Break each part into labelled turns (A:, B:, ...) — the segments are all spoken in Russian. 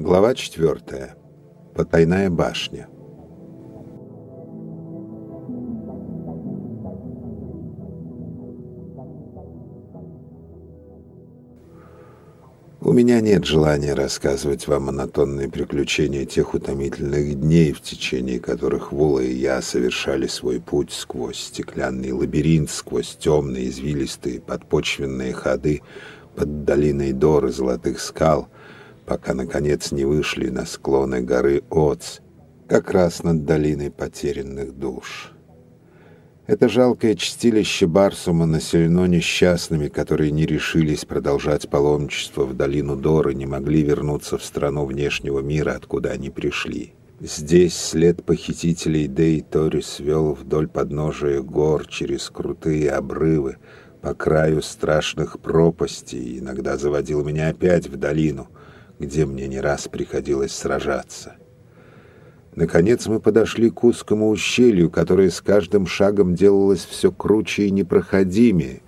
A: Глава четвертая. Потайная башня. У меня нет желания рассказывать вам монотонные приключения тех утомительных дней, в течение которых Вула и я совершали свой путь сквозь стеклянный лабиринт, сквозь темные извилистые подпочвенные ходы под долиной Дор и Золотых скал, пока, наконец, не вышли на склоны горы Оц, как раз над долиной потерянных душ. Это жалкое чистилище Барсума населено несчастными, которые не решились продолжать паломничество в долину Доры, не могли вернуться в страну внешнего мира, откуда они пришли. Здесь след похитителей Дей Торис вел вдоль подножия гор через крутые обрывы, по краю страшных пропастей, иногда заводил меня опять в долину, где мне не раз приходилось сражаться. Наконец мы подошли к узкому ущелью, которое с каждым шагом делалось все круче и непроходимее,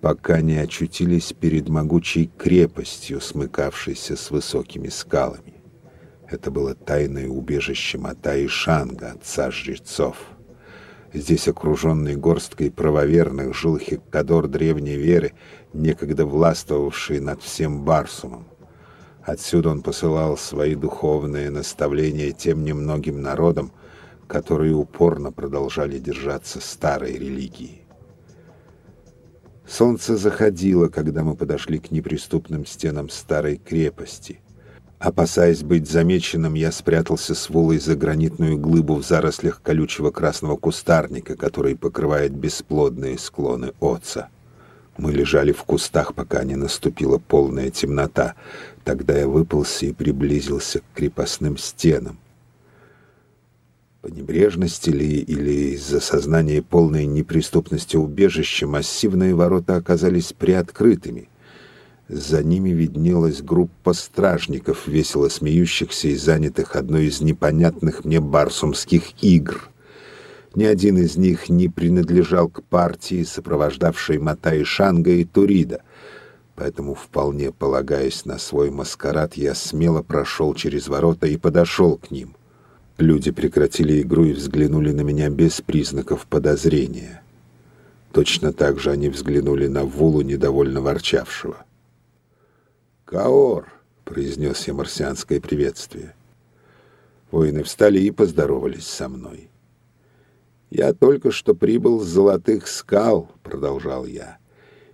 A: пока не очутились перед могучей крепостью, смыкавшейся с высокими скалами. Это было тайное убежище Мата и Шанга, отца жрецов. Здесь, окруженный горсткой правоверных, жил Хеккадор древней веры, некогда властвовавший над всем Барсумом. Отсюда он посылал свои духовные наставления тем немногим народам, которые упорно продолжали держаться старой религии. Солнце заходило, когда мы подошли к неприступным стенам старой крепости. Опасаясь быть замеченным, я спрятался с Вулой за гранитную глыбу в зарослях колючего красного кустарника, который покрывает бесплодные склоны Оца. Мы лежали в кустах, пока не наступила полная темнота. Тогда я выползся и приблизился к крепостным стенам. По небрежности ли или из-за сознания полной неприступности убежища массивные ворота оказались приоткрытыми. За ними виднелась группа стражников, весело смеющихся и занятых одной из непонятных мне барсумских игр — ни один из них не принадлежал к партии, сопровождавшей Матай Шанга и Турида. Поэтому, вполне полагаясь на свой маскарад, я смело прошел через ворота и подошел к ним. Люди прекратили игру и взглянули на меня без признаков подозрения. Точно так же они взглянули на Вулу, недовольно ворчавшего. «Каор!» — произнес я марсианское приветствие. Воины встали и поздоровались со мной. «Я только что прибыл с золотых скал», — продолжал я,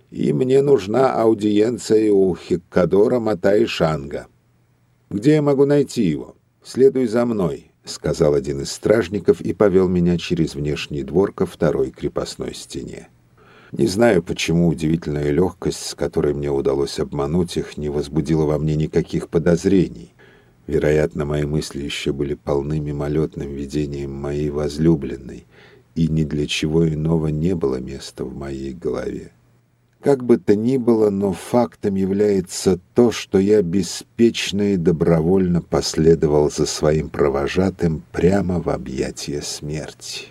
A: «и мне нужна аудиенция у Хиккадора Матаишанга. Где я могу найти его? Следуй за мной», — сказал один из стражников и повел меня через внешний двор ко второй крепостной стене. Не знаю, почему удивительная легкость, с которой мне удалось обмануть их, не возбудила во мне никаких подозрений. Вероятно, мои мысли еще были полны мимолетным видением моей возлюбленной, и ни для чего иного не было места в моей голове. Как бы то ни было, но фактом является то, что я беспечно и добровольно последовал за своим провожатым прямо в объятия смерти.